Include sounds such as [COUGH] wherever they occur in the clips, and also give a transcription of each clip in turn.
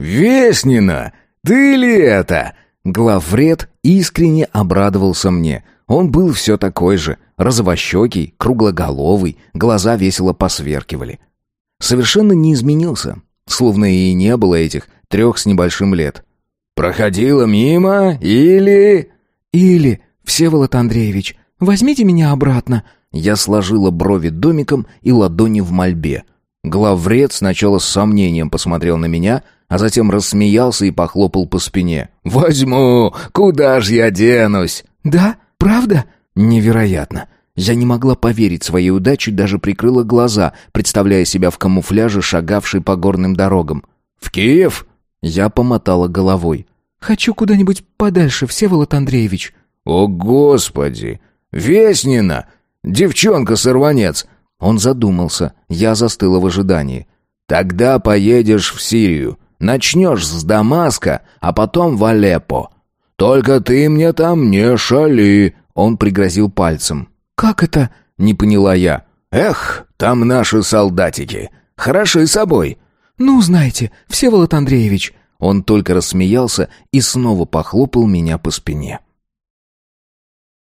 «Веснина! Ты ли это?» Главред искренне обрадовался мне. Он был все такой же, розовощекий, круглоголовый, глаза весело посверкивали. Совершенно не изменился, словно и не было этих трех с небольшим лет. «Проходила мимо или...» «Или, Всеволод Андреевич, возьмите меня обратно». Я сложила брови домиком и ладони в мольбе. Главред сначала с сомнением посмотрел на меня, а затем рассмеялся и похлопал по спине. «Возьму! Куда ж я денусь?» «Да? Правда?» «Невероятно!» Я не могла поверить своей удаче, даже прикрыла глаза, представляя себя в камуфляже, шагавшей по горным дорогам. «В Киев?» Я помотала головой. «Хочу куда-нибудь подальше, Всеволод Андреевич». «О, Господи! Веснина! Девчонка-сорванец!» Он задумался, я застыла в ожидании. «Тогда поедешь в Сирию. Начнешь с Дамаска, а потом в Алеппо. Только ты мне там не шали!» Он пригрозил пальцем. «Как это?» — не поняла я. «Эх, там наши солдатики. Хороши собой». «Ну, знаете, Всеволод Андреевич...» Он только рассмеялся и снова похлопал меня по спине.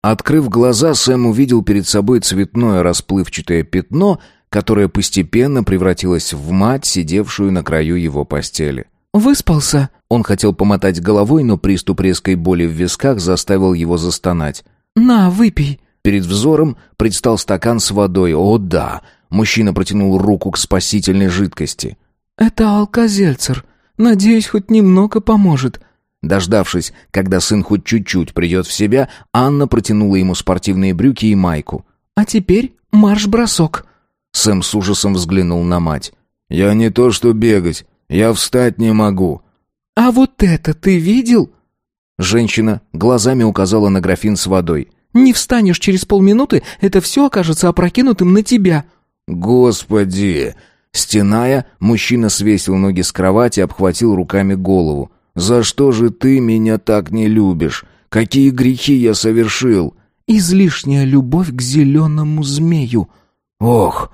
Открыв глаза, Сэм увидел перед собой цветное расплывчатое пятно, которое постепенно превратилось в мать, сидевшую на краю его постели. «Выспался?» Он хотел помотать головой, но приступ резкой боли в висках заставил его застонать. «На, выпей». Перед взором предстал стакан с водой. «О, да!» Мужчина протянул руку к спасительной жидкости. «Это алкозельцер. Надеюсь, хоть немного поможет. Дождавшись, когда сын хоть чуть-чуть придет в себя, Анна протянула ему спортивные брюки и майку. «А теперь марш-бросок». Сэм с ужасом взглянул на мать. «Я не то что бегать, я встать не могу». «А вот это ты видел?» Женщина глазами указала на графин с водой. «Не встанешь через полминуты, это все окажется опрокинутым на тебя». «Господи!» Стеная, мужчина свесил ноги с кровати и обхватил руками голову. «За что же ты меня так не любишь? Какие грехи я совершил?» «Излишняя любовь к зеленому змею». «Ох!»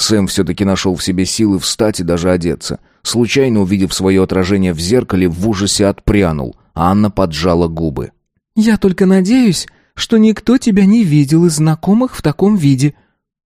Сэм все-таки нашел в себе силы встать и даже одеться. Случайно увидев свое отражение в зеркале, в ужасе отпрянул, а Анна поджала губы. «Я только надеюсь, что никто тебя не видел из знакомых в таком виде».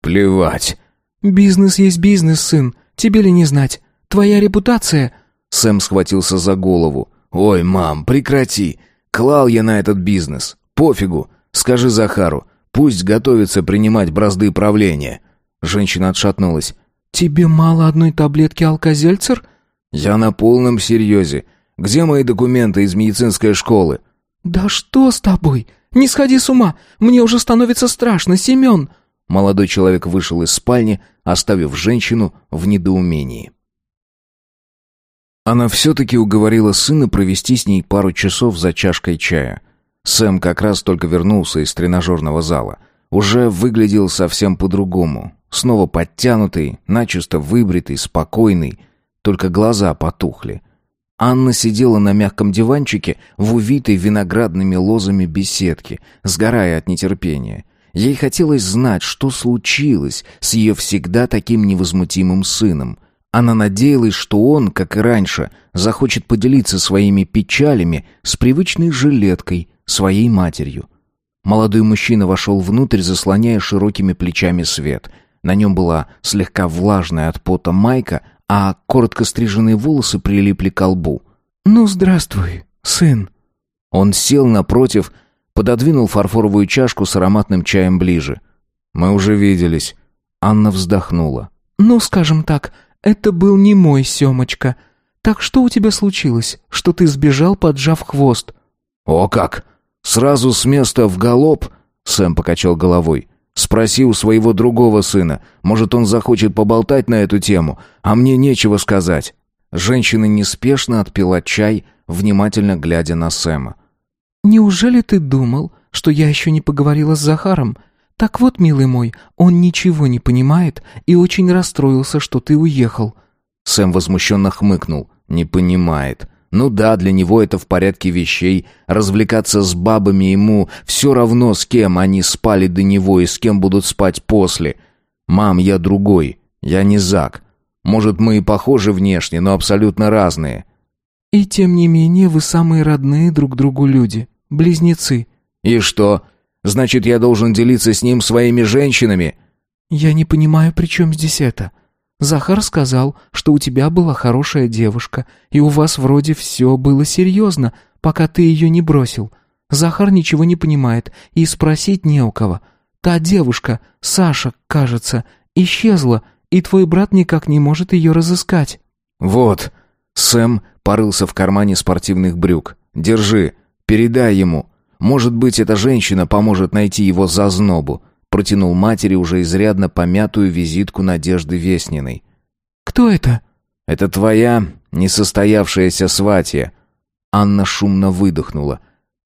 «Плевать». «Бизнес есть бизнес, сын. Тебе ли не знать? Твоя репутация...» Сэм схватился за голову. «Ой, мам, прекрати! Клал я на этот бизнес. Пофигу. Скажи Захару, пусть готовится принимать бразды правления». Женщина отшатнулась. «Тебе мало одной таблетки алкозельцер?» «Я на полном серьезе. Где мои документы из медицинской школы?» «Да что с тобой? Не сходи с ума! Мне уже становится страшно, Семен!» Молодой человек вышел из спальни, оставив женщину в недоумении. Она все-таки уговорила сына провести с ней пару часов за чашкой чая. Сэм как раз только вернулся из тренажерного зала. Уже выглядел совсем по-другому. Снова подтянутый, начисто выбритый, спокойный. Только глаза потухли. Анна сидела на мягком диванчике в увитой виноградными лозами беседке, сгорая от нетерпения. Ей хотелось знать, что случилось с ее всегда таким невозмутимым сыном. Она надеялась, что он, как и раньше, захочет поделиться своими печалями с привычной жилеткой, своей матерью. Молодой мужчина вошел внутрь, заслоняя широкими плечами свет. На нем была слегка влажная от пота майка, а коротко стриженные волосы прилипли к лбу. «Ну, здравствуй, сын». Он сел напротив, пододвинул фарфоровую чашку с ароматным чаем ближе. «Мы уже виделись». Анна вздохнула. «Ну, скажем так, это был не мой Семочка. Так что у тебя случилось, что ты сбежал, поджав хвост?» «О как! Сразу с места в галоп?» Сэм покачал головой. «Спроси у своего другого сына. Может, он захочет поболтать на эту тему, а мне нечего сказать». Женщина неспешно отпила чай, внимательно глядя на Сэма. «Неужели ты думал, что я еще не поговорила с Захаром? «Так вот, милый мой, он ничего не понимает и очень расстроился, что ты уехал». Сэм возмущенно хмыкнул. «Не понимает. Ну да, для него это в порядке вещей. Развлекаться с бабами ему все равно, с кем они спали до него и с кем будут спать после. Мам, я другой. Я не Зак. Может, мы и похожи внешне, но абсолютно разные». И тем не менее вы самые родные друг другу люди, близнецы». «И что? Значит, я должен делиться с ним своими женщинами?» «Я не понимаю, при чем здесь это? Захар сказал, что у тебя была хорошая девушка, и у вас вроде все было серьезно, пока ты ее не бросил. Захар ничего не понимает, и спросить не у кого. Та девушка, Саша, кажется, исчезла, и твой брат никак не может ее разыскать». «Вот». Сэм порылся в кармане спортивных брюк. «Держи, передай ему. Может быть, эта женщина поможет найти его зазнобу протянул матери уже изрядно помятую визитку Надежды Весниной. «Кто это?» «Это твоя несостоявшаяся сватья». Анна шумно выдохнула.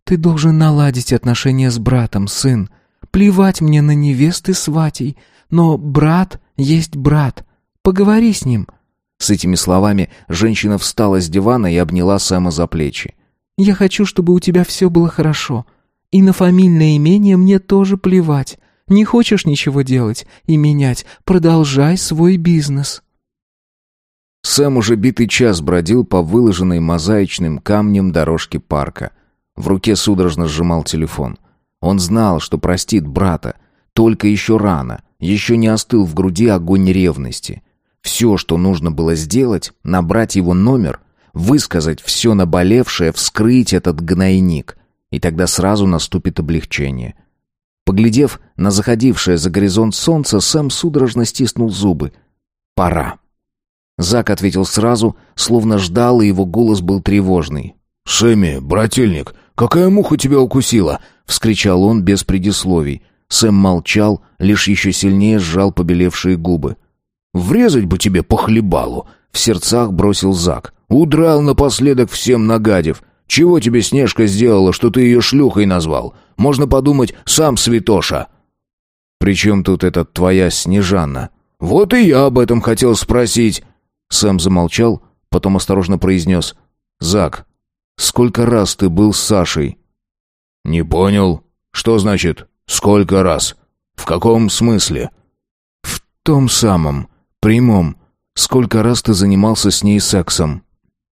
«Ты должен наладить отношения с братом, сын. Плевать мне на невесты сватей, но брат есть брат. Поговори с ним». С этими словами женщина встала с дивана и обняла Сэма за плечи. «Я хочу, чтобы у тебя все было хорошо. И на фамильное имение мне тоже плевать. Не хочешь ничего делать и менять, продолжай свой бизнес». Сэм уже битый час бродил по выложенной мозаичным камнем дорожке парка. В руке судорожно сжимал телефон. Он знал, что простит брата. Только еще рано, еще не остыл в груди огонь ревности. Все, что нужно было сделать, набрать его номер, высказать все наболевшее, вскрыть этот гнойник. И тогда сразу наступит облегчение — Поглядев на заходившее за горизонт солнце, Сэм судорожно стиснул зубы. «Пора». Зак ответил сразу, словно ждал, и его голос был тревожный. «Сэмми, брательник, какая муха тебя укусила?» — вскричал он без предисловий. Сэм молчал, лишь еще сильнее сжал побелевшие губы. «Врезать бы тебе по хлебалу!» — в сердцах бросил Зак. «Удрал напоследок всем нагадив. Чего тебе Снежка сделала, что ты ее шлюхой назвал? Можно подумать, сам святоша». «При чем тут эта твоя Снежанна?» «Вот и я об этом хотел спросить». Сэм замолчал, потом осторожно произнес. «Зак, сколько раз ты был с Сашей?» «Не понял. Что значит «сколько раз»? В каком смысле?» «В том самом, прямом. Сколько раз ты занимался с ней сексом?»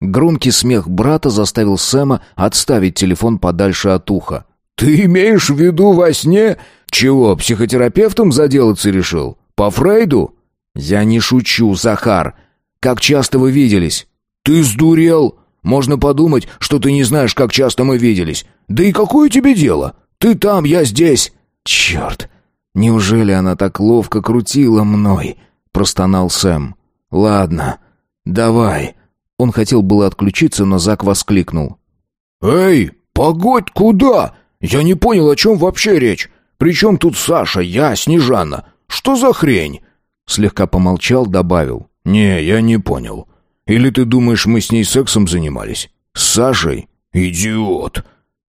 Громкий смех брата заставил Сэма отставить телефон подальше от уха. «Ты имеешь в виду во сне? Чего, психотерапевтом заделаться решил? По Фрейду?» «Я не шучу, Захар. Как часто вы виделись?» «Ты сдурел? Можно подумать, что ты не знаешь, как часто мы виделись. Да и какое тебе дело? Ты там, я здесь». «Черт! Неужели она так ловко крутила мной?» — простонал Сэм. «Ладно, давай». Он хотел было отключиться, но Зак воскликнул. «Эй, погодь, куда? Я не понял, о чем вообще речь. Причем тут Саша, я, Снежана? Что за хрень?» Слегка помолчал, добавил. «Не, я не понял. Или ты думаешь, мы с ней сексом занимались? С Сашей? Идиот!»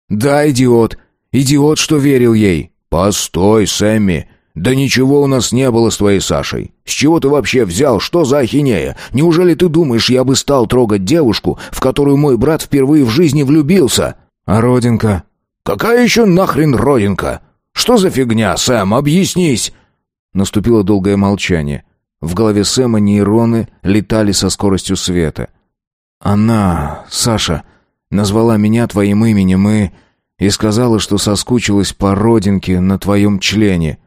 «Да, идиот. Идиот, что верил ей». «Постой, Сэмми. «Да ничего у нас не было с твоей Сашей. С чего ты вообще взял? Что за ахинея? Неужели ты думаешь, я бы стал трогать девушку, в которую мой брат впервые в жизни влюбился?» «А родинка?» «Какая еще нахрен родинка? Что за фигня, Сэм? Объяснись!» Наступило долгое молчание. В голове Сэма нейроны летали со скоростью света. «Она, Саша, назвала меня твоим именем и... и сказала, что соскучилась по родинке на твоем члене».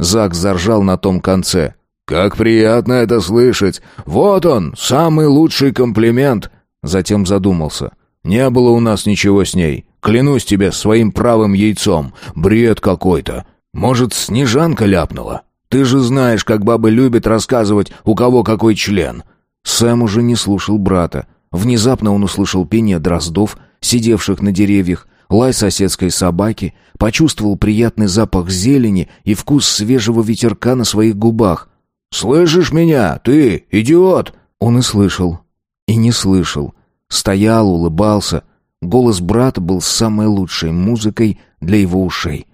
Зак заржал на том конце. «Как приятно это слышать! Вот он, самый лучший комплимент!» Затем задумался. «Не было у нас ничего с ней. Клянусь тебе своим правым яйцом. Бред какой-то. Может, Снежанка ляпнула? Ты же знаешь, как бабы любят рассказывать, у кого какой член». Сэм уже не слушал брата. Внезапно он услышал пение дроздов, сидевших на деревьях, лай соседской собаки, почувствовал приятный запах зелени и вкус свежего ветерка на своих губах. «Слышишь меня, ты, идиот?» Он и слышал, и не слышал. Стоял, улыбался. Голос брата был самой лучшей музыкой для его ушей.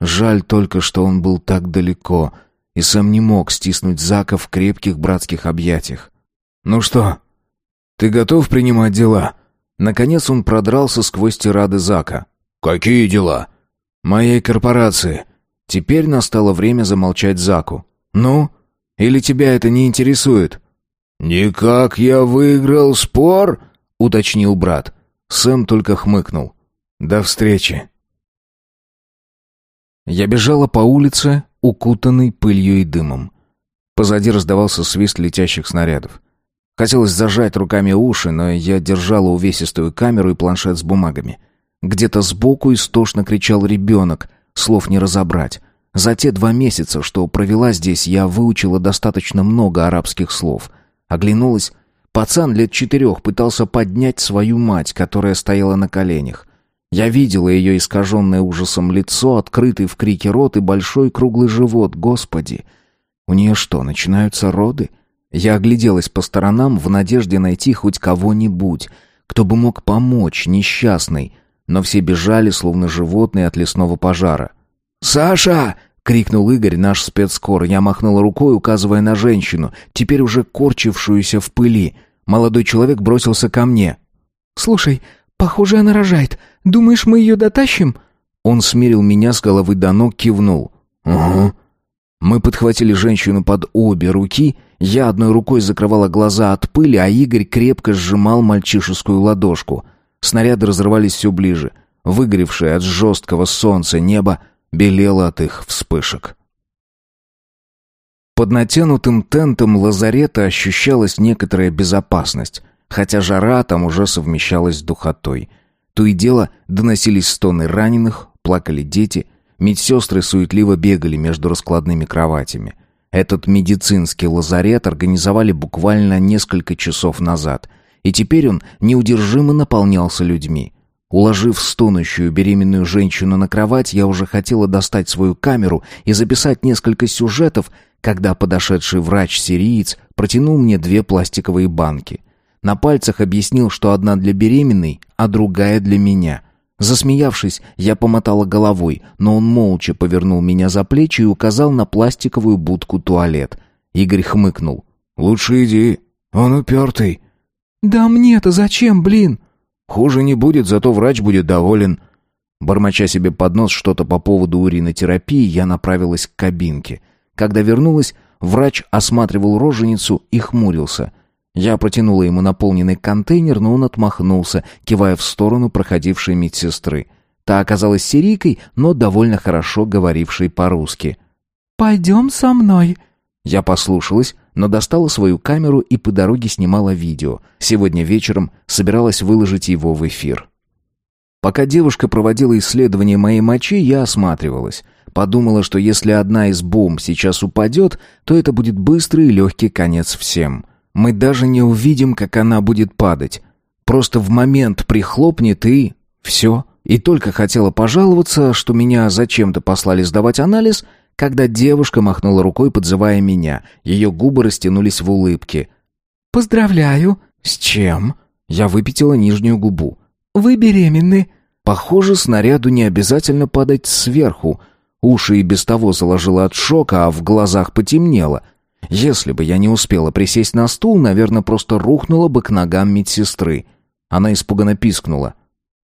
Жаль только, что он был так далеко, и сам не мог стиснуть Зака в крепких братских объятиях. «Ну что, ты готов принимать дела?» Наконец он продрался сквозь тирады Зака. «Какие дела?» «Моей корпорации». Теперь настало время замолчать Заку. «Ну? Или тебя это не интересует?» «Никак я выиграл спор?» уточнил брат. Сэм только хмыкнул. «До встречи». Я бежала по улице, укутанной пылью и дымом. Позади раздавался свист летящих снарядов. Хотелось зажать руками уши, но я держала увесистую камеру и планшет с бумагами. Где-то сбоку истошно кричал ребенок, слов не разобрать. За те два месяца, что провела здесь, я выучила достаточно много арабских слов. Оглянулась. Пацан лет четырех пытался поднять свою мать, которая стояла на коленях. Я видела ее искаженное ужасом лицо, открытый в крике рот и большой круглый живот. Господи! У нее что, начинаются роды? Я огляделась по сторонам в надежде найти хоть кого-нибудь, кто бы мог помочь несчастной, но все бежали, словно животные от лесного пожара. «Саша!» — крикнул Игорь, наш спецскор. Я махнула рукой, указывая на женщину, теперь уже корчившуюся в пыли. Молодой человек бросился ко мне. «Слушай, похоже, она рожает. Думаешь, мы ее дотащим?» Он смирил меня с головы до ног, кивнул. «Угу». Мы подхватили женщину под обе руки, я одной рукой закрывала глаза от пыли, а Игорь крепко сжимал мальчишескую ладошку. Снаряды разрывались все ближе. Выгоревшее от жесткого солнца небо белело от их вспышек. Под натянутым тентом лазарета ощущалась некоторая безопасность, хотя жара там уже совмещалась с духотой. То и дело доносились стоны раненых, плакали дети — Медсестры суетливо бегали между раскладными кроватями. Этот медицинский лазарет организовали буквально несколько часов назад, и теперь он неудержимо наполнялся людьми. Уложив стонущую беременную женщину на кровать, я уже хотела достать свою камеру и записать несколько сюжетов, когда подошедший врач-сириец протянул мне две пластиковые банки. На пальцах объяснил, что одна для беременной, а другая для меня — Засмеявшись, я помотала головой, но он молча повернул меня за плечи и указал на пластиковую будку туалет. Игорь хмыкнул. «Лучше иди, он упертый». «Да мне-то зачем, блин?» «Хуже не будет, зато врач будет доволен». Бормоча себе под нос что-то по поводу уринотерапии, я направилась к кабинке. Когда вернулась, врач осматривал роженицу и хмурился. Я протянула ему наполненный контейнер, но он отмахнулся, кивая в сторону проходившей медсестры. Та оказалась сирийкой, но довольно хорошо говорившей по-русски. «Пойдем со мной». Я послушалась, но достала свою камеру и по дороге снимала видео. Сегодня вечером собиралась выложить его в эфир. Пока девушка проводила исследование моей мочи, я осматривалась. Подумала, что если одна из бомб сейчас упадет, то это будет быстрый и легкий конец всем. Мы даже не увидим, как она будет падать. Просто в момент прихлопнет и... все. И только хотела пожаловаться, что меня зачем-то послали сдавать анализ, когда девушка махнула рукой, подзывая меня. Ее губы растянулись в улыбке. «Поздравляю!» «С чем?» Я выпятила нижнюю губу. «Вы беременны!» Похоже, снаряду не обязательно падать сверху. Уши и без того заложило от шока, а в глазах потемнело. Если бы я не успела присесть на стул, наверное, просто рухнула бы к ногам медсестры. Она испуганно пискнула.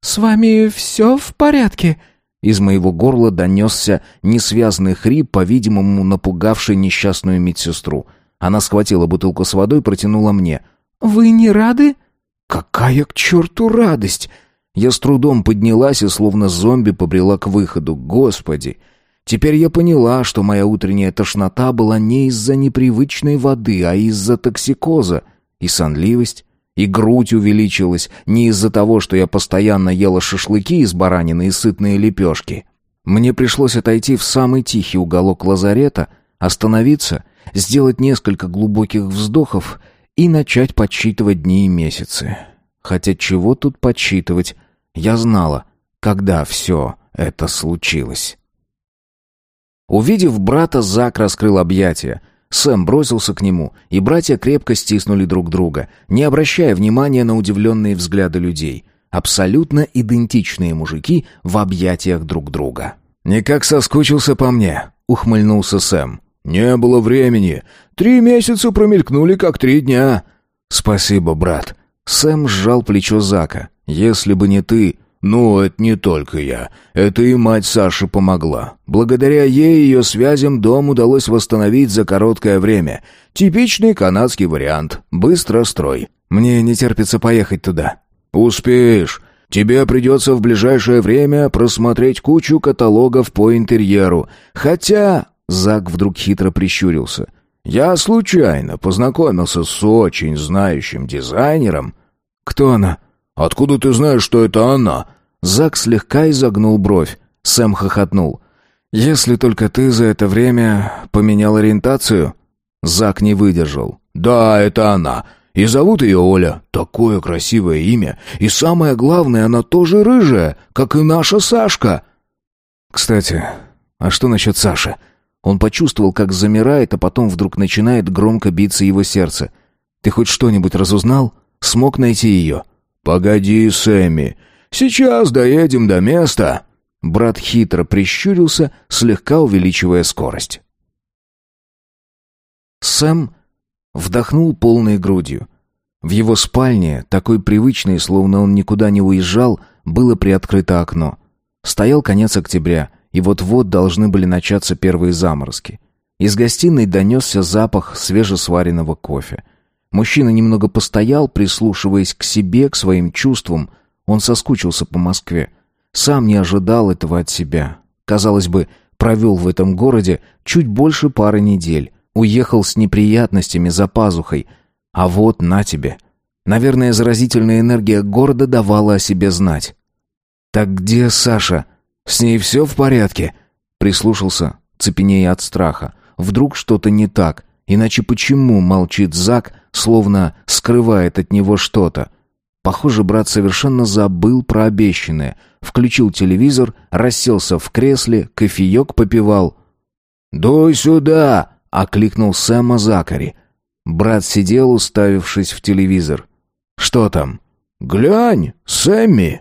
«С вами все в порядке?» Из моего горла донесся несвязный хрип, по-видимому, напугавший несчастную медсестру. Она схватила бутылку с водой и протянула мне. «Вы не рады?» «Какая к черту радость!» Я с трудом поднялась и словно зомби побрела к выходу. «Господи! Теперь я поняла, что моя утренняя тошнота была не из-за непривычной воды, а из-за токсикоза. И сонливость, и грудь увеличилась не из-за того, что я постоянно ела шашлыки из баранины и сытные лепешки. Мне пришлось отойти в самый тихий уголок лазарета, остановиться, сделать несколько глубоких вздохов и начать подсчитывать дни и месяцы. Хотя чего тут подсчитывать? Я знала, когда все это случилось. Увидев брата, Зак раскрыл объятия. Сэм бросился к нему, и братья крепко стиснули друг друга, не обращая внимания на удивленные взгляды людей. Абсолютно идентичные мужики в объятиях друг друга. «Никак соскучился по мне», — ухмыльнулся Сэм. «Не было времени. Три месяца промелькнули, как три дня». «Спасибо, брат». Сэм сжал плечо Зака. «Если бы не ты...» «Ну, это не только я. Это и мать Саши помогла. Благодаря ей и ее связям дом удалось восстановить за короткое время. Типичный канадский вариант. Быстрострой». «Мне не терпится поехать туда». «Успеешь. Тебе придется в ближайшее время просмотреть кучу каталогов по интерьеру. Хотя...» Зак вдруг хитро прищурился. «Я случайно познакомился с очень знающим дизайнером». «Кто она?» «Откуда ты знаешь, что это она?» Зак слегка изогнул бровь. Сэм хохотнул. «Если только ты за это время поменял ориентацию?» Зак не выдержал. «Да, это она. И зовут ее Оля. Такое красивое имя. И самое главное, она тоже рыжая, как и наша Сашка». «Кстати, а что насчет Саши?» Он почувствовал, как замирает, а потом вдруг начинает громко биться его сердце. «Ты хоть что-нибудь разузнал? Смог найти ее?» «Погоди, Сэмми. Сейчас доедем до места». Брат хитро прищурился, слегка увеличивая скорость. Сэм вдохнул полной грудью. В его спальне, такой привычной, словно он никуда не уезжал, было приоткрыто окно. Стоял конец октября, и вот-вот должны были начаться первые заморозки. Из гостиной донесся запах свежесваренного кофе. Мужчина немного постоял, прислушиваясь к себе, к своим чувствам. Он соскучился по Москве. Сам не ожидал этого от себя. Казалось бы, провел в этом городе чуть больше пары недель. Уехал с неприятностями за пазухой. А вот на тебе. Наверное, заразительная энергия города давала о себе знать. «Так где Саша? С ней все в порядке?» Прислушался, цепенея от страха. Вдруг что-то не так. Иначе почему молчит Зак, словно скрывает от него что-то? Похоже, брат совершенно забыл про обещанное. Включил телевизор, расселся в кресле, кофеек попивал. «Дуй сюда!» — окликнул Сэма Закари. Брат сидел, уставившись в телевизор. «Что там?» «Глянь, Сэмми!»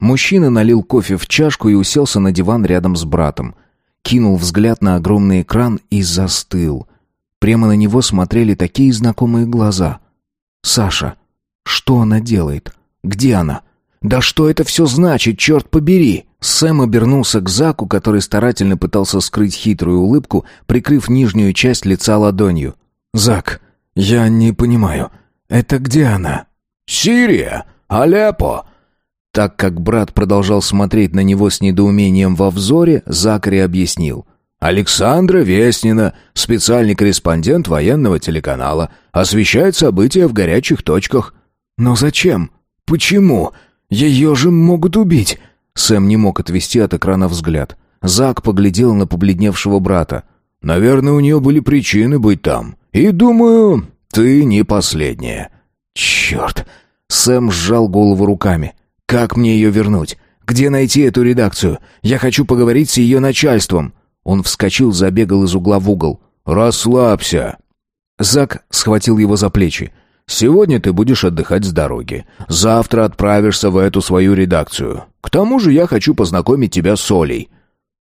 Мужчина налил кофе в чашку и уселся на диван рядом с братом. Кинул взгляд на огромный экран и застыл. Прямо на него смотрели такие знакомые глаза. «Саша, что она делает? Где она? Да что это все значит, черт побери?» Сэм обернулся к Заку, который старательно пытался скрыть хитрую улыбку, прикрыв нижнюю часть лица ладонью. «Зак, я не понимаю, это где она?» «Сирия! Алеппо!» Так как брат продолжал смотреть на него с недоумением во взоре, Закари объяснил. Александра Веснина, специальный корреспондент военного телеканала, освещает события в горячих точках. Но зачем? Почему? Ее же могут убить. Сэм не мог отвести от экрана взгляд. Зак поглядел на побледневшего брата. Наверное, у нее были причины быть там. И думаю, ты не последняя. Черт! Сэм сжал голову руками. Как мне ее вернуть? Где найти эту редакцию? Я хочу поговорить с ее начальством. Он вскочил, забегал из угла в угол. «Расслабься!» Зак схватил его за плечи. «Сегодня ты будешь отдыхать с дороги. Завтра отправишься в эту свою редакцию. К тому же я хочу познакомить тебя с Олей».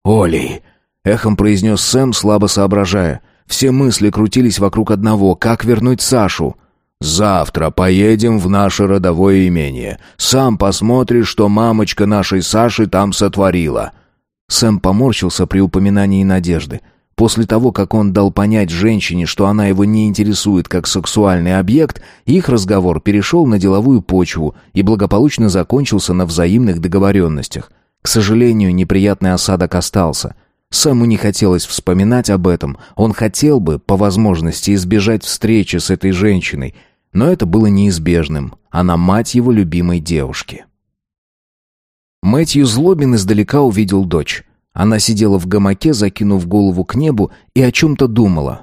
«Олей!» — эхом произнес Сэм, слабо соображая. Все мысли крутились вокруг одного — как вернуть Сашу. «Завтра поедем в наше родовое имение. Сам посмотришь, что мамочка нашей Саши там сотворила». Сэм поморщился при упоминании Надежды. После того, как он дал понять женщине, что она его не интересует как сексуальный объект, их разговор перешел на деловую почву и благополучно закончился на взаимных договоренностях. К сожалению, неприятный осадок остался. Сэму не хотелось вспоминать об этом, он хотел бы, по возможности, избежать встречи с этой женщиной, но это было неизбежным, она мать его любимой девушки. Мэтью Злобин издалека увидел дочь. Она сидела в гамаке, закинув голову к небу, и о чем-то думала.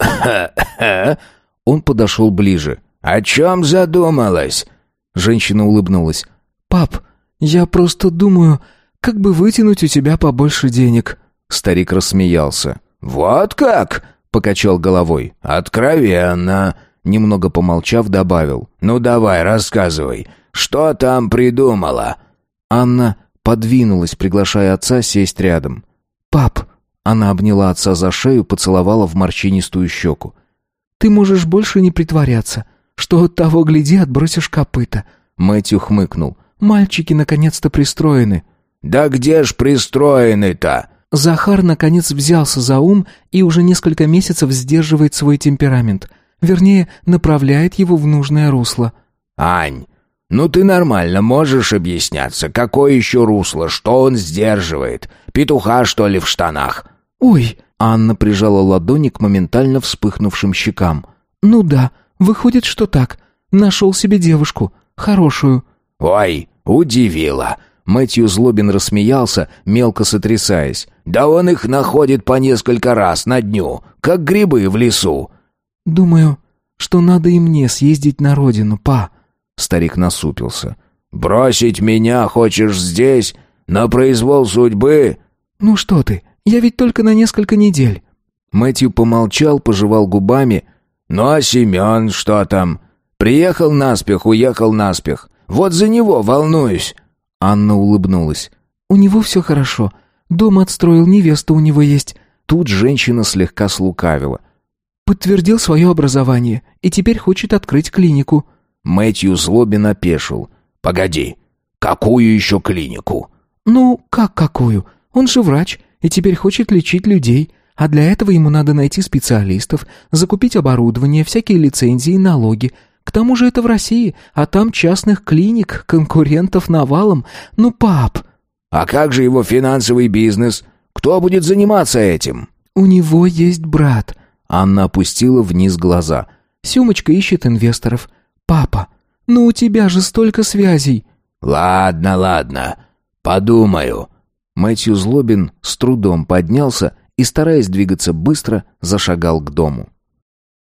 [LAUGHS] Он подошел ближе. «О чем задумалась?» Женщина улыбнулась. «Пап, я просто думаю, как бы вытянуть у тебя побольше денег». Старик рассмеялся. «Вот как?» — покачал головой. «Откровенно!» Немного помолчав, добавил. «Ну давай, рассказывай, что там придумала?» Анна подвинулась, приглашая отца сесть рядом. «Пап!» Она обняла отца за шею, поцеловала в морщинистую щеку. «Ты можешь больше не притворяться, что от того гляди отбросишь копыта». Мэтью хмыкнул. Мальчики наконец-то пристроены». «Да где ж пристроены-то?» Захар наконец взялся за ум и уже несколько месяцев сдерживает свой темперамент. Вернее, направляет его в нужное русло. «Ань, ну ты нормально можешь объясняться. Какое еще русло? Что он сдерживает? Петуха, что ли, в штанах?» «Ой!» Анна прижала ладони к моментально вспыхнувшим щекам. «Ну да, выходит, что так. Нашел себе девушку. Хорошую». «Ой, удивила!» Мэтью Злобин рассмеялся, мелко сотрясаясь. «Да он их находит по несколько раз на дню, как грибы в лесу». «Думаю, что надо и мне съездить на родину, па». Старик насупился. «Бросить меня хочешь здесь? На произвол судьбы?» «Ну что ты, я ведь только на несколько недель». Мэтью помолчал, пожевал губами. «Ну а Семен что там? Приехал наспех, уехал наспех. Вот за него волнуюсь». Анна улыбнулась. «У него все хорошо. Дом отстроил, невеста у него есть». Тут женщина слегка слукавила. «Подтвердил свое образование и теперь хочет открыть клинику». Мэтью злобин опешил. «Погоди, какую еще клинику?» «Ну, как какую? Он же врач и теперь хочет лечить людей. А для этого ему надо найти специалистов, закупить оборудование, всякие лицензии, налоги. К тому же это в России, а там частных клиник, конкурентов навалом. Ну, пап!» «А как же его финансовый бизнес? Кто будет заниматься этим?» «У него есть брат». Анна опустила вниз глаза. «Сюмочка ищет инвесторов. Папа, ну у тебя же столько связей». «Ладно, ладно. Подумаю». Мэтью Злобин с трудом поднялся и, стараясь двигаться быстро, зашагал к дому.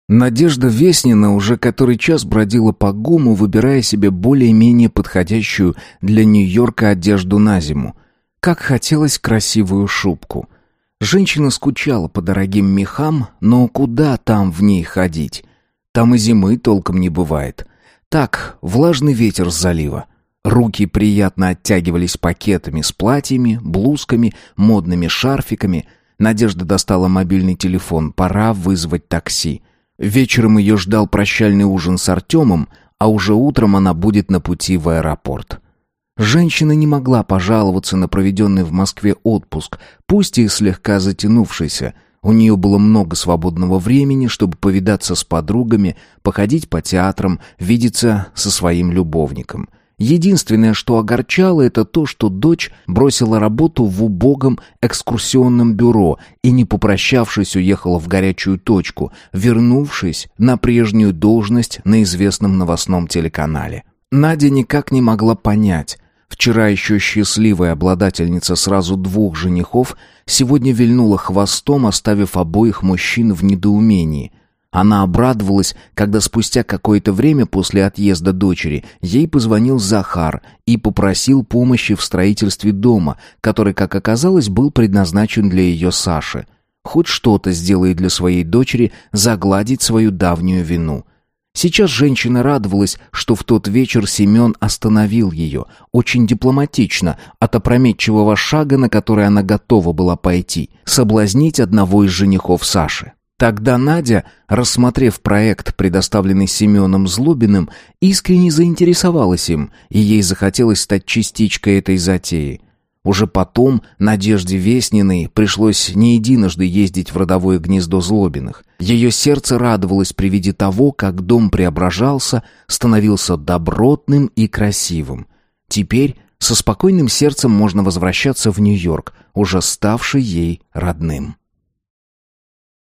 Надежда Веснина уже который час бродила по ГУМу, выбирая себе более-менее подходящую для Нью-Йорка одежду на зиму. Как хотелось красивую шубку. Женщина скучала по дорогим мехам, но куда там в ней ходить? Там и зимы толком не бывает. Так, влажный ветер с залива. Руки приятно оттягивались пакетами с платьями, блузками, модными шарфиками. Надежда достала мобильный телефон. Пора вызвать такси. Вечером ее ждал прощальный ужин с Артемом, а уже утром она будет на пути в аэропорт. Женщина не могла пожаловаться на проведенный в Москве отпуск, пусть и слегка затянувшийся. У нее было много свободного времени, чтобы повидаться с подругами, походить по театрам, видеться со своим любовником — Единственное, что огорчало, это то, что дочь бросила работу в убогом экскурсионном бюро и, не попрощавшись, уехала в горячую точку, вернувшись на прежнюю должность на известном новостном телеканале. Надя никак не могла понять. Вчера еще счастливая обладательница сразу двух женихов сегодня вильнула хвостом, оставив обоих мужчин в недоумении – она обрадовалась, когда спустя какое-то время после отъезда дочери ей позвонил Захар и попросил помощи в строительстве дома, который, как оказалось, был предназначен для ее Саши. Хоть что-то сделает для своей дочери загладить свою давнюю вину. Сейчас женщина радовалась, что в тот вечер Семен остановил ее, очень дипломатично, от опрометчивого шага, на который она готова была пойти, соблазнить одного из женихов Саши. Тогда Надя, рассмотрев проект, предоставленный Семеном Злобиным, искренне заинтересовалась им, и ей захотелось стать частичкой этой затеи. Уже потом Надежде Весниной пришлось не единожды ездить в родовое гнездо Злобиных. Ее сердце радовалось при виде того, как дом преображался, становился добротным и красивым. Теперь со спокойным сердцем можно возвращаться в Нью-Йорк, уже ставший ей родным.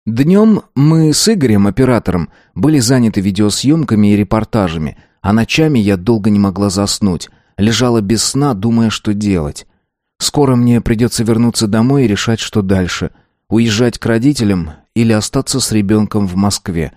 Днем мы с Игорем, оператором, были заняты видеосъемками и репортажами, а ночами я долго не могла заснуть, лежала без сна, думая, что делать. Скоро мне придется вернуться домой и решать, что дальше. Уезжать к родителям или остаться с ребенком в Москве.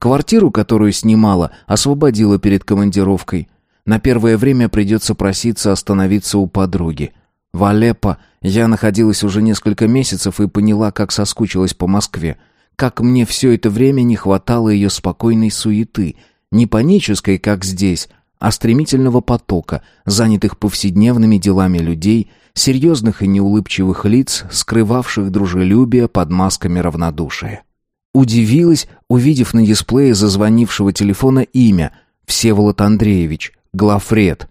Квартиру, которую снимала, освободила перед командировкой. На первое время придется проситься остановиться у подруги. В Алеппо я находилась уже несколько месяцев и поняла, как соскучилась по Москве. Как мне все это время не хватало ее спокойной суеты, не панической, как здесь, а стремительного потока, занятых повседневными делами людей, серьезных и неулыбчивых лиц, скрывавших дружелюбие под масками равнодушия. Удивилась, увидев на дисплее зазвонившего телефона имя Всеволод Андреевич, главред.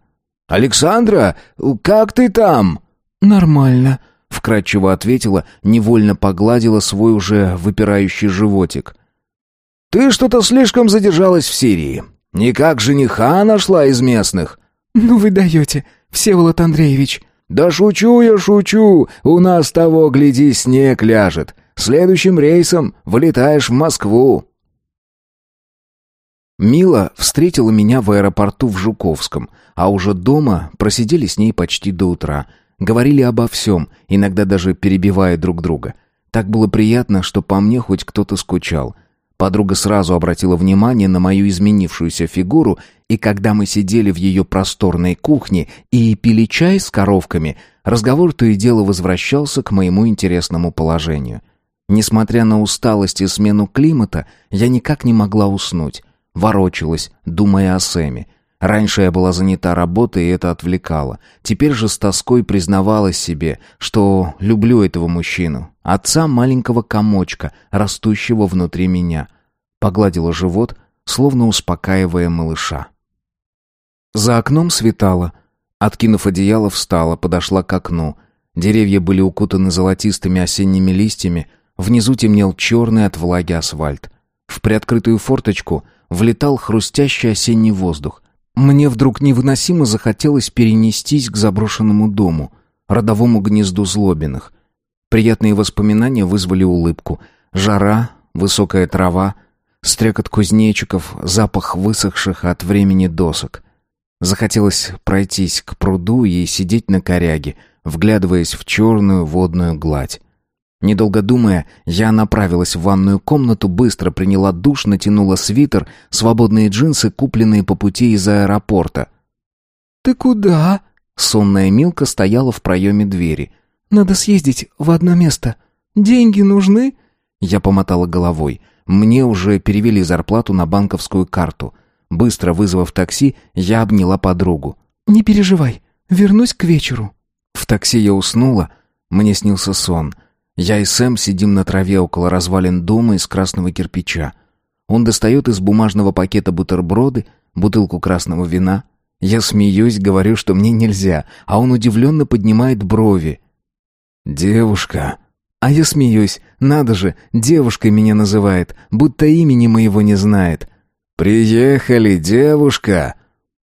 «Александра, как ты там?» «Нормально», — вкратчиво ответила, невольно погладила свой уже выпирающий животик. «Ты что-то слишком задержалась в Сирии. Никак жениха нашла из местных». «Ну вы даете, Всеволод Андреевич». «Да шучу я, шучу. У нас того, гляди, снег ляжет. Следующим рейсом вылетаешь в Москву». Мила встретила меня в аэропорту в Жуковском, а уже дома просидели с ней почти до утра. Говорили обо всем, иногда даже перебивая друг друга. Так было приятно, что по мне хоть кто-то скучал. Подруга сразу обратила внимание на мою изменившуюся фигуру, и когда мы сидели в ее просторной кухне и пили чай с коровками, разговор то и дело возвращался к моему интересному положению. Несмотря на усталость и смену климата, я никак не могла уснуть. Ворочалась, думая о Сэме. Раньше я была занята работой, и это отвлекало. Теперь же с тоской признавалась себе, что люблю этого мужчину. Отца маленького комочка, растущего внутри меня. Погладила живот, словно успокаивая малыша. За окном светало. Откинув одеяло, встала, подошла к окну. Деревья были укутаны золотистыми осенними листьями, внизу темнел черный от влаги асфальт. В приоткрытую форточку влетал хрустящий осенний воздух. Мне вдруг невыносимо захотелось перенестись к заброшенному дому, родовому гнезду Злобиных. Приятные воспоминания вызвали улыбку. Жара, высокая трава, стрекот кузнечиков, запах высохших от времени досок. Захотелось пройтись к пруду и сидеть на коряге, вглядываясь в черную водную гладь. Недолго думая, я направилась в ванную комнату, быстро приняла душ, натянула свитер, свободные джинсы, купленные по пути из аэропорта. «Ты куда?» Сонная Милка стояла в проеме двери. «Надо съездить в одно место. Деньги нужны?» Я помотала головой. Мне уже перевели зарплату на банковскую карту. Быстро вызвав такси, я обняла подругу. «Не переживай, вернусь к вечеру». В такси я уснула. Мне снился сон — я и Сэм сидим на траве около развалин дома из красного кирпича. Он достает из бумажного пакета бутерброды, бутылку красного вина. Я смеюсь, говорю, что мне нельзя, а он удивленно поднимает брови. «Девушка». А я смеюсь. Надо же, девушкой меня называет, будто имени моего не знает. «Приехали, девушка!»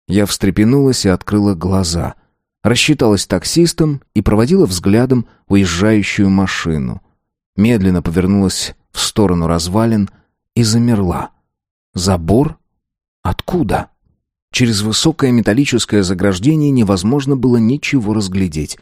Я встрепенулась и открыла глаза — рассчиталась таксистом и проводила взглядом уезжающую машину. Медленно повернулась в сторону развалин и замерла. Забор? Откуда? Через высокое металлическое заграждение невозможно было ничего разглядеть.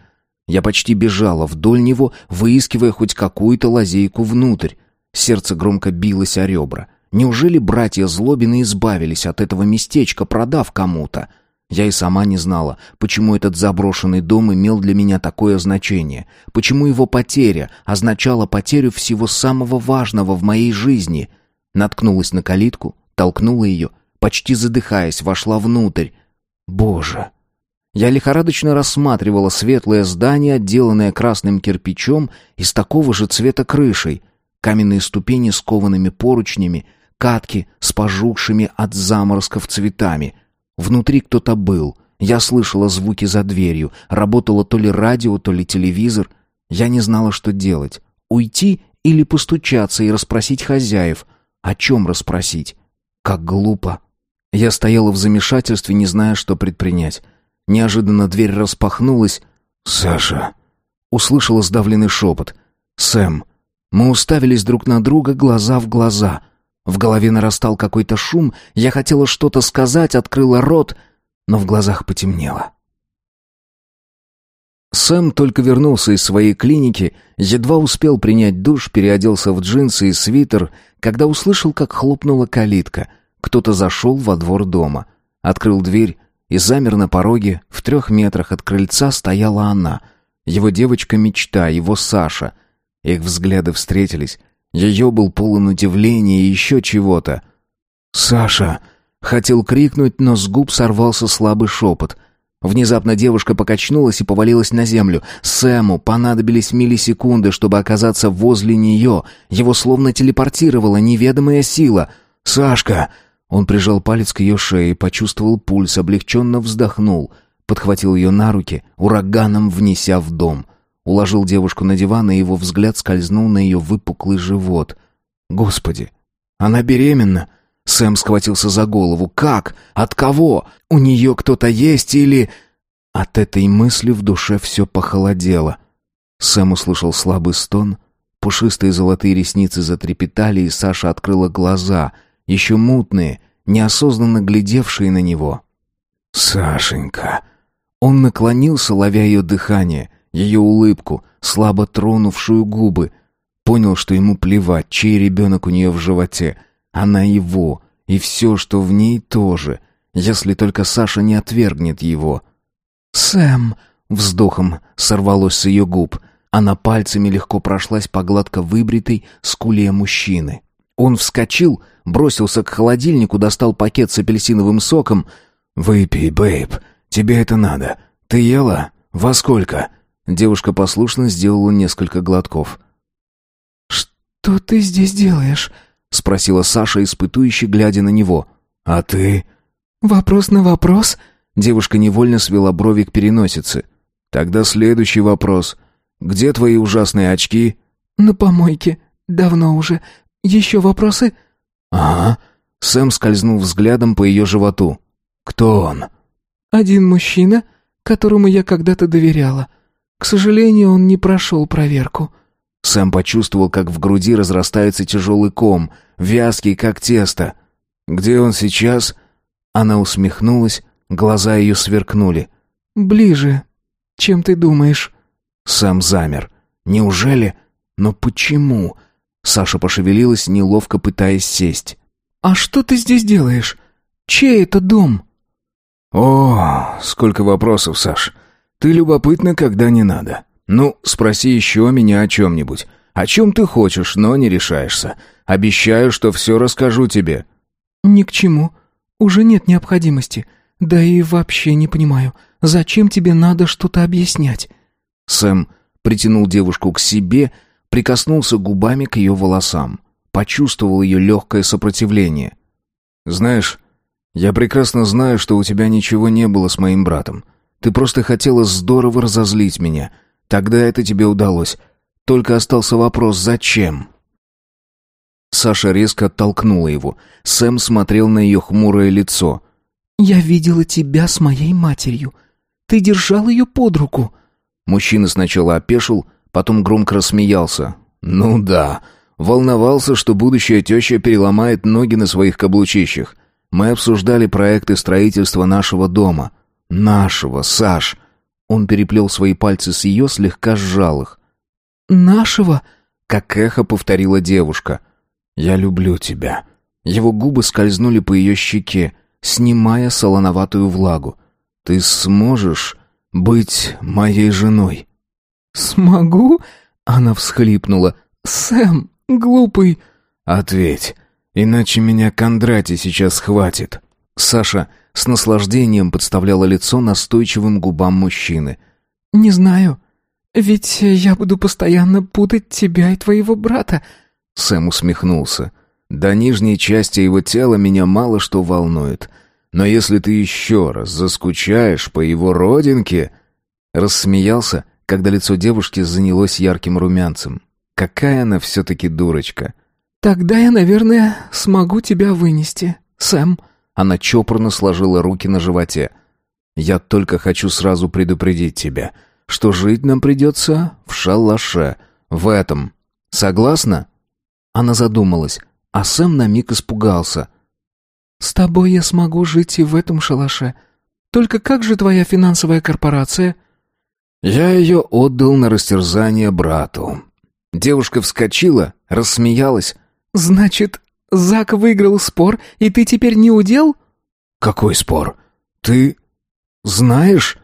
Я почти бежала вдоль него, выискивая хоть какую-то лазейку внутрь. Сердце громко билось о ребра. Неужели братья Злобины избавились от этого местечка, продав кому-то? — я и сама не знала, почему этот заброшенный дом имел для меня такое значение, почему его потеря означала потерю всего самого важного в моей жизни. Наткнулась на калитку, толкнула ее, почти задыхаясь, вошла внутрь. Боже! Я лихорадочно рассматривала светлое здание, отделанное красным кирпичом и с такого же цвета крышей, каменные ступени с коваными поручнями, катки с пожухшими от заморозков цветами — Внутри кто-то был. Я слышала звуки за дверью. Работало то ли радио, то ли телевизор. Я не знала, что делать. Уйти или постучаться и расспросить хозяев. О чем расспросить? Как глупо. Я стояла в замешательстве, не зная, что предпринять. Неожиданно дверь распахнулась. «Саша!» Услышала сдавленный шепот. «Сэм!» Мы уставились друг на друга, глаза в глаза — в голове нарастал какой-то шум, я хотела что-то сказать, открыла рот, но в глазах потемнело. Сэм только вернулся из своей клиники, едва успел принять душ, переоделся в джинсы и свитер, когда услышал, как хлопнула калитка. Кто-то зашел во двор дома. Открыл дверь и замер на пороге. В трех метрах от крыльца стояла она. Его девочка-мечта, его Саша. Их взгляды встретились. Ее был полон удивления и еще чего-то. «Саша!» Хотел крикнуть, но с губ сорвался слабый шепот. Внезапно девушка покачнулась и повалилась на землю. Сэму понадобились миллисекунды, чтобы оказаться возле нее. Его словно телепортировала неведомая сила. «Сашка!» Он прижал палец к ее шее, почувствовал пульс, облегченно вздохнул. подхватил ее на руки, ураганом внеся в дом. Уложил девушку на диван, и его взгляд скользнул на ее выпуклый живот. «Господи, она беременна!» Сэм схватился за голову. «Как? От кого? У нее кто-то есть или...» От этой мысли в душе все похолодело. Сэм услышал слабый стон, пушистые золотые ресницы затрепетали, и Саша открыла глаза, еще мутные, неосознанно глядевшие на него. «Сашенька!» Он наклонился, ловя ее дыхание, ее улыбку, слабо тронувшую губы. Понял, что ему плевать, чей ребенок у нее в животе. Она его, и все, что в ней тоже, если только Саша не отвергнет его. «Сэм!» — вздохом сорвалось с ее губ. Она пальцами легко прошлась по гладко выбритой скуле мужчины. Он вскочил, бросился к холодильнику, достал пакет с апельсиновым соком. «Выпей, бэйб, тебе это надо. Ты ела? Во сколько?» Девушка послушно сделала несколько глотков. «Что ты здесь делаешь?» — спросила Саша, испытующе глядя на него. «А ты?» «Вопрос на вопрос?» Девушка невольно свела брови к переносице. «Тогда следующий вопрос. Где твои ужасные очки?» «На помойке. Давно уже. Еще вопросы?» «Ага». Сэм скользнул взглядом по ее животу. «Кто он?» «Один мужчина, которому я когда-то доверяла. К сожалению, он не прошел проверку». Сэм почувствовал, как в груди разрастается тяжелый ком, вязкий, как тесто. «Где он сейчас?» Она усмехнулась, глаза ее сверкнули. «Ближе, чем ты думаешь». Сэм замер. «Неужели? Но почему?» Саша пошевелилась, неловко пытаясь сесть. «А что ты здесь делаешь? Чей это дом?» «О, сколько вопросов, Саш. Ты любопытна, когда не надо. Ну, спроси еще меня о чем-нибудь. О чем ты хочешь, но не решаешься. Обещаю, что все расскажу тебе». «Ни к чему. Уже нет необходимости. Да и вообще не понимаю, зачем тебе надо что-то объяснять?» Сэм притянул девушку к себе, прикоснулся губами к ее волосам. Почувствовал ее легкое сопротивление. «Знаешь, я прекрасно знаю, что у тебя ничего не было с моим братом. Ты просто хотела здорово разозлить меня. Тогда это тебе удалось. Только остался вопрос, зачем?» Саша резко оттолкнула его. Сэм смотрел на ее хмурое лицо. «Я видела тебя с моей матерью. Ты держал ее под руку». Мужчина сначала опешил, потом громко рассмеялся. «Ну да, волновался, что будущая теща переломает ноги на своих каблучищах. Мы обсуждали проекты строительства нашего дома. Нашего, Саш!» Он переплел свои пальцы с ее, слегка сжал их. «Нашего?» — как эхо повторила девушка. «Я люблю тебя». Его губы скользнули по ее щеке, снимая солоноватую влагу. «Ты сможешь быть моей женой?» «Смогу?» — она всхлипнула. «Сэм, глупый...» «Ответь, иначе меня Кондратий сейчас схватит». Саша с наслаждением подставляла лицо настойчивым губам мужчины. «Не знаю. Ведь я буду постоянно путать тебя и твоего брата». Сэм усмехнулся. До нижней части его тела меня мало что волнует. Но если ты еще раз заскучаешь по его родинке...» Рассмеялся, когда лицо девушки занялось ярким румянцем. Какая она все-таки дурочка. «Тогда я, наверное, смогу тебя вынести, Сэм». Она чопорно сложила руки на животе. «Я только хочу сразу предупредить тебя, что жить нам придется в шалаше, в этом. Согласна?» Она задумалась, а Сэм на миг испугался. «С тобой я смогу жить и в этом шалаше. Только как же твоя финансовая корпорация?» «Я ее отдал на растерзание брату». Девушка вскочила, рассмеялась. «Значит, Зак выиграл спор, и ты теперь не удел?» «Какой спор? Ты знаешь?»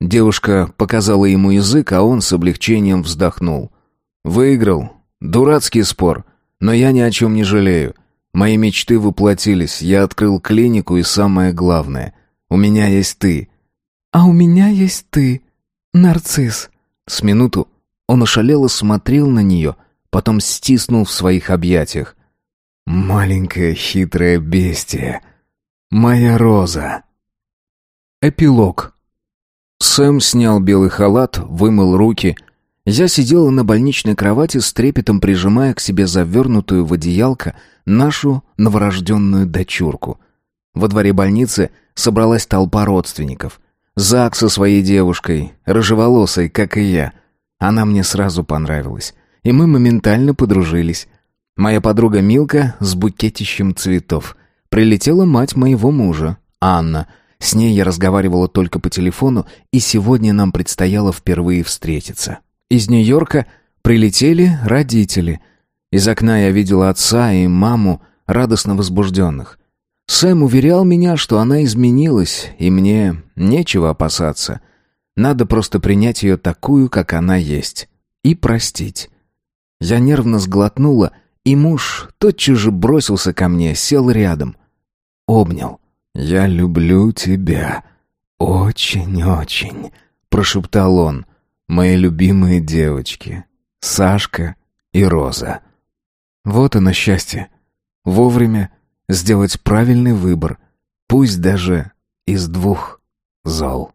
Девушка показала ему язык, а он с облегчением вздохнул. «Выиграл. Дурацкий спор. Но я ни о чем не жалею. Мои мечты воплотились. Я открыл клинику, и самое главное, у меня есть ты». «А у меня есть ты, нарцисс». С минуту он ошалело смотрел на нее, потом стиснул в своих объятиях. «Маленькое хитрое бестие. Моя роза». Эпилог. Сэм снял белый халат, вымыл руки. Я сидела на больничной кровати с трепетом прижимая к себе завернутую в одеялко нашу новорожденную дочурку. Во дворе больницы собралась толпа родственников. Зак со своей девушкой, рыжеволосой, как и я. Она мне сразу понравилась, и мы моментально подружились. Моя подруга Милка с букетищем цветов. Прилетела мать моего мужа, Анна. С ней я разговаривала только по телефону, и сегодня нам предстояло впервые встретиться. Из Нью-Йорка прилетели родители. Из окна я видела отца и маму, радостно возбужденных. Сэм уверял меня, что она изменилась, и мне нечего опасаться. Надо просто принять ее такую, как она есть, и простить. Я нервно сглотнула, и муж тотчас же бросился ко мне, сел рядом. Обнял. «Я люблю тебя. Очень-очень», — прошептал он. «Мои любимые девочки. Сашка и Роза». Вот оно счастье. Вовремя сделать правильный выбор, пусть даже из двух зол.